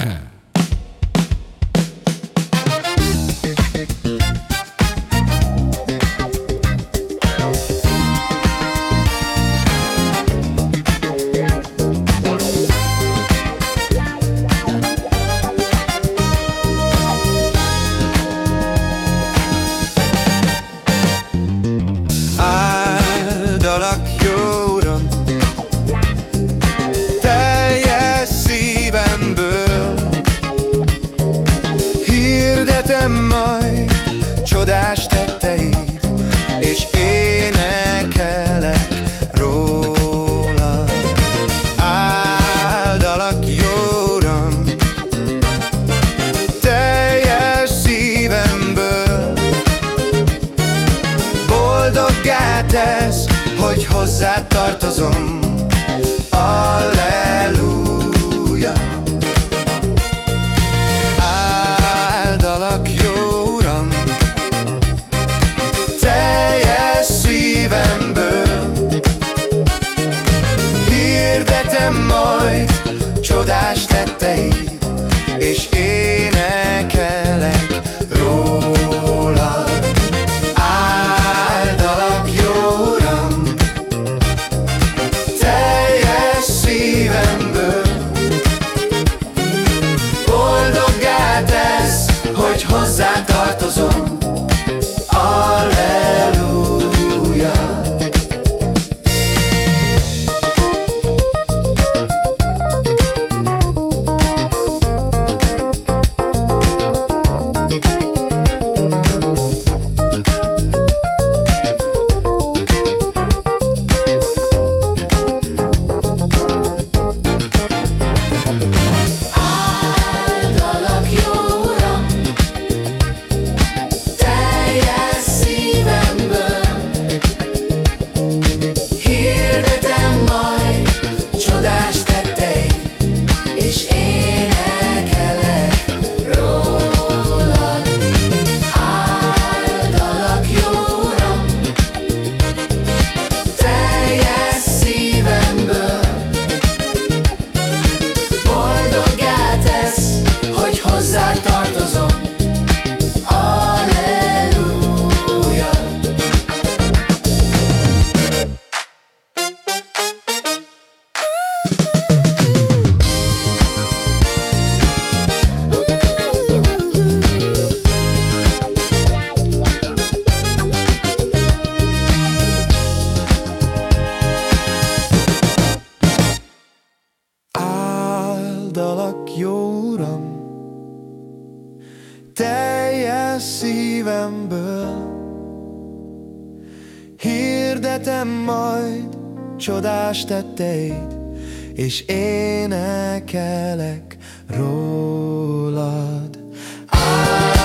Uh. Tesz, hogy hozzád tartozom. csodás jó Uram, teljes szívemből. Hirdetem majd csodás tetteid, és énekelek rólad. Áldott